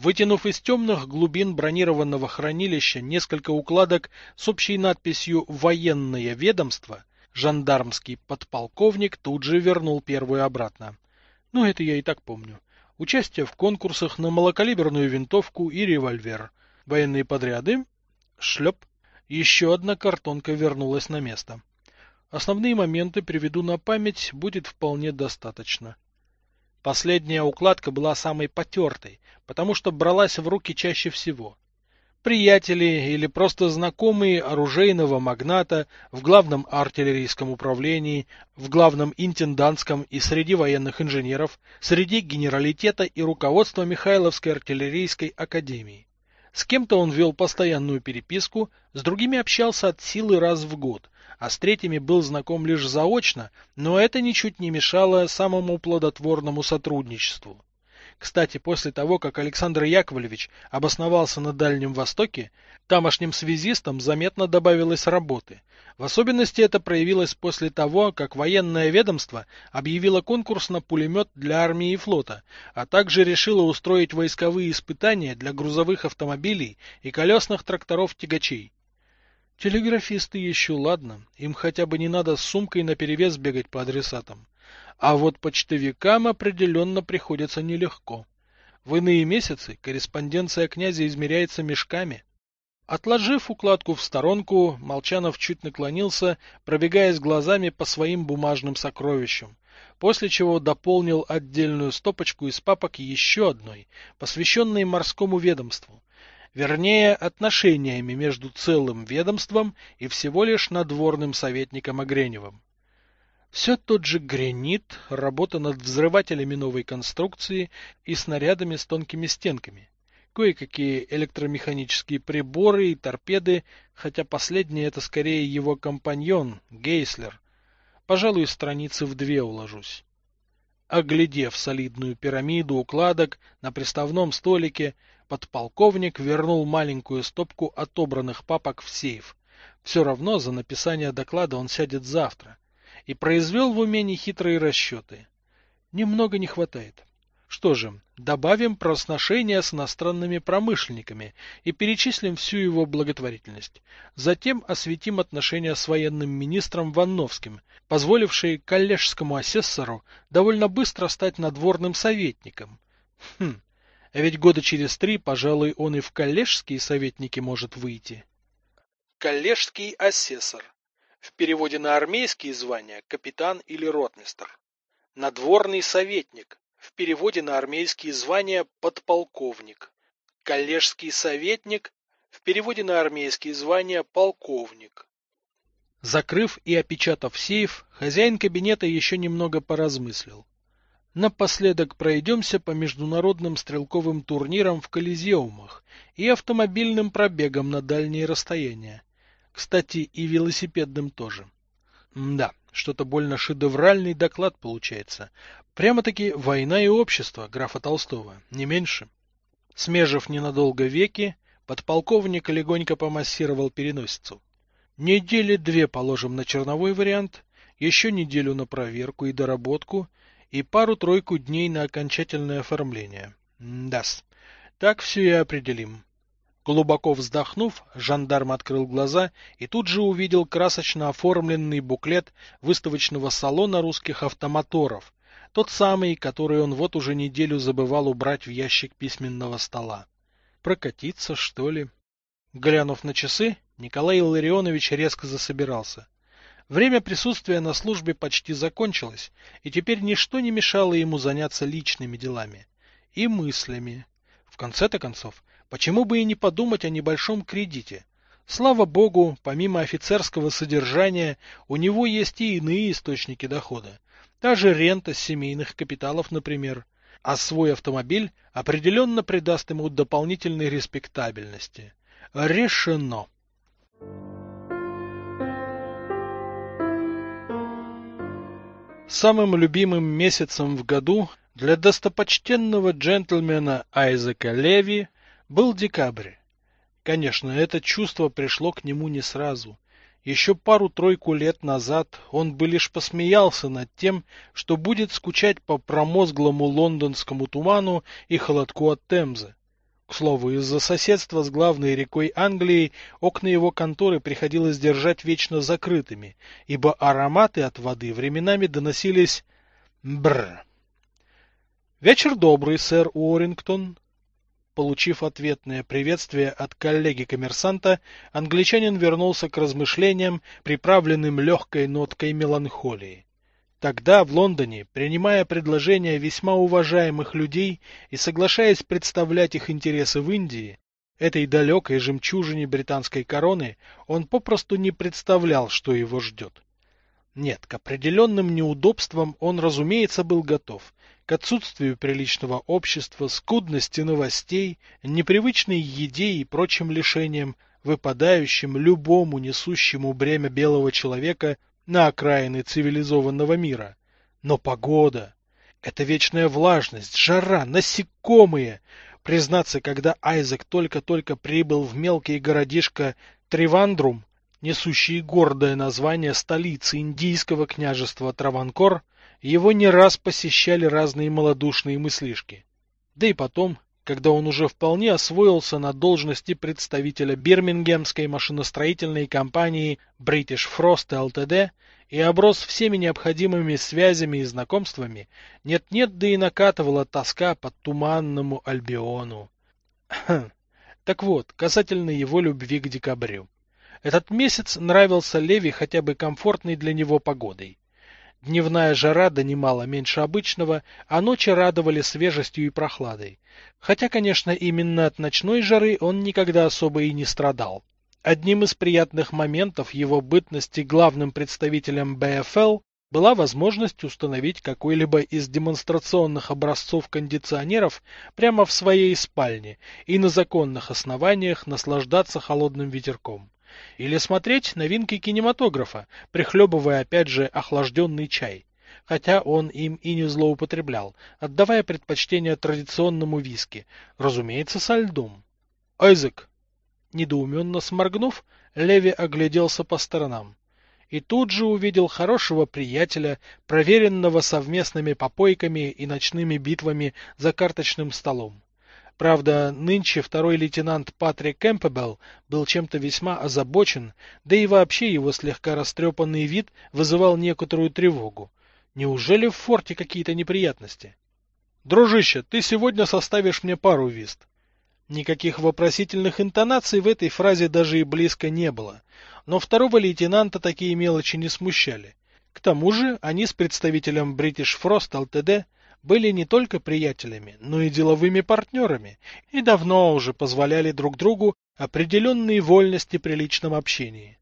Вытянув из темных глубин бронированного хранилища несколько укладок с общей надписью «Военное ведомство», жандармский подполковник тут же вернул первую обратно. Ну, это я и так помню. Участие в конкурсах на малокалиберную винтовку и револьвер. Военные подряды. Шлеп. Еще одна картонка вернулась на место. Основные моменты приведу на память, будет вполне достаточно. Последняя укладка была самой потертой, потому что бралась в руки чаще всего. Приятели или просто знакомые оружейного магната в главном артиллерийском управлении, в главном интендантском и среди военных инженеров, среди генералитета и руководства Михайловской артиллерийской академии. С кем-то он вел постоянную переписку, с другими общался от силы раз в год, а с третьими был знаком лишь заочно, но это ничуть не мешало самому плодотворному сотрудничеству. Кстати, после того, как Александр Яковлевич обосновался на Дальнем Востоке, тамошним связистам заметно добавилось работы. В особенности это проявилось после того, как военное ведомство объявило конкурс на пулемет для армии и флота, а также решило устроить войсковые испытания для грузовых автомобилей и колесных тракторов-тягачей. Телеграфисты еще ладно, им хотя бы не надо с сумкой наперевес бегать по адресатам. А вот почтовикам определенно приходится нелегко. В иные месяцы корреспонденция князя измеряется мешками. Отложив укладку в сторонку, Молчанов чуть наклонился, пробегаясь глазами по своим бумажным сокровищам, после чего дополнил отдельную стопочку из папок еще одной, посвященной морскому ведомству, вернее, отношениями между целым ведомством и всего лишь надворным советником Огреневым. Все тот же гранит, работа над взрывателями новой конструкции и снарядами с тонкими стенками. Кое-какие электромеханические приборы и торпеды, хотя последний это скорее его компаньон, Гейслер. Пожалуй, страницы в две уложусь. Оглядев солидную пирамиду укладок на приставном столике, подполковник вернул маленькую стопку отобранных папок в сейф. Все равно за написание доклада он сядет завтра и произвел в уме нехитрые расчеты. Немного не хватает. Что же, добавим про сношения с иностранными промышленниками и перечислим всю его благотворительность. Затем осветим отношения с военным министром Ванновским, позволившие коллежскому асессору довольно быстро стать надворным советником. Хм, а ведь года через три, пожалуй, он и в коллежские советники может выйти. Коллежский асессор в переводе на армейские звания капитан или ротмистр. Надворный советник. В переводе на армейские звания подполковник. Коллежский советник. В переводе на армейские звания полковник. Закрыв и опечатав сейф, хозяин кабинета еще немного поразмыслил. Напоследок пройдемся по международным стрелковым турнирам в колизеумах и автомобильным пробегам на дальние расстояния. Кстати, и велосипедным тоже. Да, что-то больно шедевральный доклад получается. Прямо-таки «Война и общество» графа Толстого, не меньше. Смежив ненадолго веки, подполковник легонько помассировал переносицу. Недели две положим на черновой вариант, еще неделю на проверку и доработку, и пару-тройку дней на окончательное оформление. Дас. Так все и определим. Глубоко вздохнув, жандарм открыл глаза и тут же увидел красочно оформленный буклет выставочного салона русских автомоторов, тот самый, который он вот уже неделю забывал убрать в ящик письменного стола. Прокатиться, что ли? Глянув на часы, Николай Илларионович резко засобирался. Время присутствия на службе почти закончилось, и теперь ничто не мешало ему заняться личными делами и мыслями. В конце-то концов, Почему бы и не подумать о небольшом кредите? Слава богу, помимо офицерского содержания, у него есть и иные источники дохода. Та же рента с семейных капиталов, например. А свой автомобиль определенно придаст ему дополнительной респектабельности. Решено. Самым любимым месяцем в году для достопочтенного джентльмена Айзека Леви был декабрь. Конечно, это чувство пришло к нему не сразу. Еще пару-тройку лет назад он бы лишь посмеялся над тем, что будет скучать по промозглому лондонскому туману и холодку от Темзы. К слову, из-за соседства с главной рекой Англии окна его конторы приходилось держать вечно закрытыми, ибо ароматы от воды временами доносились бр. Вечер добрый, сэр Уоррингтон. Получив ответное приветствие от коллеги-коммерсанта, англичанин вернулся к размышлениям, приправленным легкой ноткой меланхолии. Тогда, в Лондоне, принимая предложения весьма уважаемых людей и соглашаясь представлять их интересы в Индии, этой далекой жемчужине британской короны, он попросту не представлял, что его ждет. Нет, к определенным неудобствам он, разумеется, был готов. К отсутствию приличного общества, скудности новостей, непривычной еде и прочим лишениям, выпадающим любому несущему бремя белого человека на окраины цивилизованного мира. Но погода... Это вечная влажность, жара, насекомые. Признаться, когда Айзек только-только прибыл в мелкий городишко Тривандрум, несущий гордое название столицы индийского княжества Траванкор, его не раз посещали разные малодушные мыслишки. Да и потом, когда он уже вполне освоился на должности представителя бирмингемской машиностроительной компании British Frost Ltd. и оброс всеми необходимыми связями и знакомствами, нет-нет, да и накатывала тоска по туманному Альбиону. Так вот, касательно его любви к декабрю. Этот месяц нравился Леви хотя бы комфортной для него погодой. Дневная жара донимала меньше обычного, а ночи радовали свежестью и прохладой. Хотя, конечно, именно от ночной жары он никогда особо и не страдал. Одним из приятных моментов его бытности главным представителем БФЛ была возможность установить какой-либо из демонстрационных образцов кондиционеров прямо в своей спальне и на законных основаниях наслаждаться холодным ветерком. Или смотреть новинки кинематографа, прихлебывая опять же охлажденный чай. Хотя он им и не злоупотреблял, отдавая предпочтение традиционному виски, разумеется, со льдом. «Айзек!» Недоуменно сморгнув, Леви огляделся по сторонам. И тут же увидел хорошего приятеля, проверенного совместными попойками и ночными битвами за карточным столом. Правда, нынче второй лейтенант Патрик Кэмпбелл был чем-то весьма озабочен, да и вообще его слегка растрепанный вид вызывал некоторую тревогу. Неужели в форте какие-то неприятности? Дружище, ты сегодня составишь мне пару вист. Никаких вопросительных интонаций в этой фразе даже и близко не было, но второго лейтенанта такие мелочи не смущали. К тому же они с представителем British Frost Ltd были не только приятелями, но и деловыми партнерами и давно уже позволяли друг другу определенные вольности при личном общении.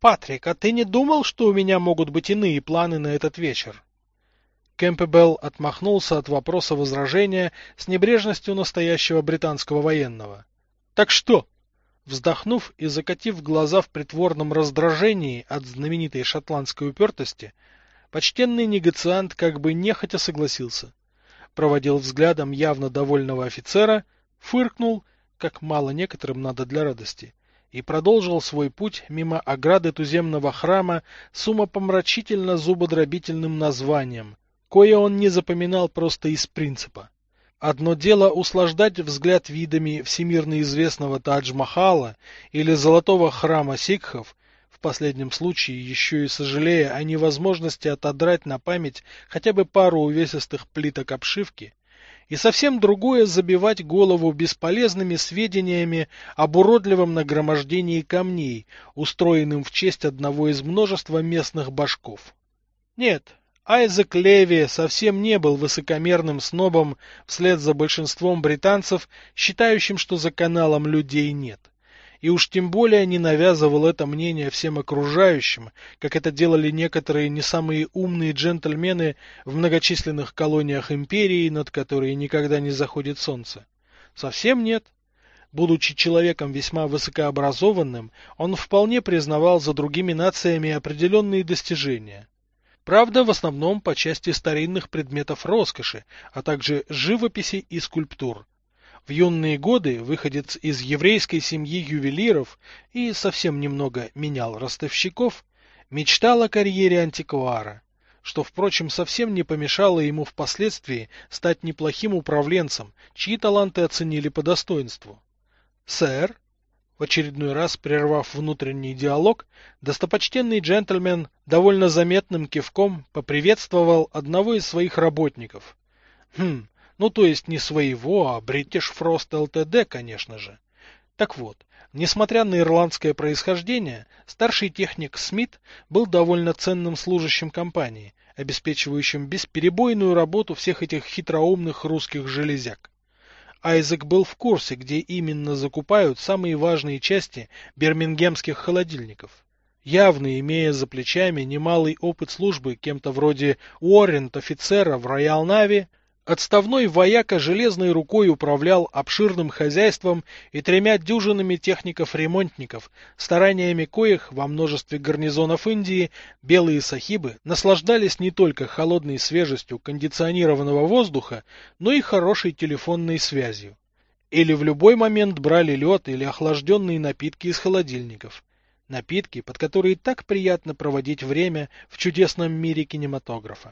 «Патрик, а ты не думал, что у меня могут быть иные планы на этот вечер?» Кэмпбелл отмахнулся от вопроса возражения с небрежностью настоящего британского военного. «Так что?» Вздохнув и закатив глаза в притворном раздражении от знаменитой шотландской упертости, Почтенный негациант как бы нехотя согласился. Проводил взглядом явно довольного офицера, фыркнул, как мало некоторым надо для радости, и продолжил свой путь мимо ограды туземного храма с умопомрачительно зубодробительным названием, кое он не запоминал просто из принципа. Одно дело услаждать взгляд видами всемирно известного Тадж-Махала или золотого храма сикхов, последнем случае еще и сожалея о невозможности отодрать на память хотя бы пару увесистых плиток обшивки, и совсем другое забивать голову бесполезными сведениями об уродливом нагромождении камней, устроенным в честь одного из множества местных башков. Нет, Айзек Леви совсем не был высокомерным снобом вслед за большинством британцев, считающим, что за каналом людей нет и уж тем более не навязывал это мнение всем окружающим, как это делали некоторые не самые умные джентльмены в многочисленных колониях империи, над которой никогда не заходит солнце. Совсем нет. Будучи человеком весьма высокообразованным, он вполне признавал за другими нациями определенные достижения. Правда, в основном по части старинных предметов роскоши, а также живописи и скульптур. В юные годы выходец из еврейской семьи ювелиров и совсем немного менял ростовщиков, мечтал о карьере антиквара. что, впрочем, совсем не помешало ему впоследствии стать неплохим управленцем, чьи таланты оценили по достоинству. «Сэр?» В очередной раз, прервав внутренний диалог, достопочтенный джентльмен довольно заметным кивком поприветствовал одного из своих работников. Хм, ну то есть не своего, а British Frost Ltd, конечно же. Так вот, несмотря на ирландское происхождение, старший техник Смит был довольно ценным служащим компании, обеспечивающим бесперебойную работу всех этих хитроумных русских железяк. Айзек был в курсе, где именно закупают самые важные части бирмингемских холодильников. Явно имея за плечами немалый опыт службы кем-то вроде Уоррент-офицера в Роял Нави, Отставной вояка железной рукой управлял обширным хозяйством и тремя дюжинами техников-ремонтников, стараниями коих во множестве гарнизонов Индии белые сахибы наслаждались не только холодной свежестью кондиционированного воздуха, но и хорошей телефонной связью. Или в любой момент брали лед или охлажденные напитки из холодильников. Напитки, под которые так приятно проводить время в чудесном мире кинематографа.